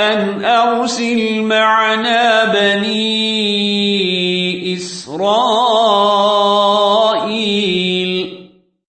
أن أرسل معنا بني إسرائيل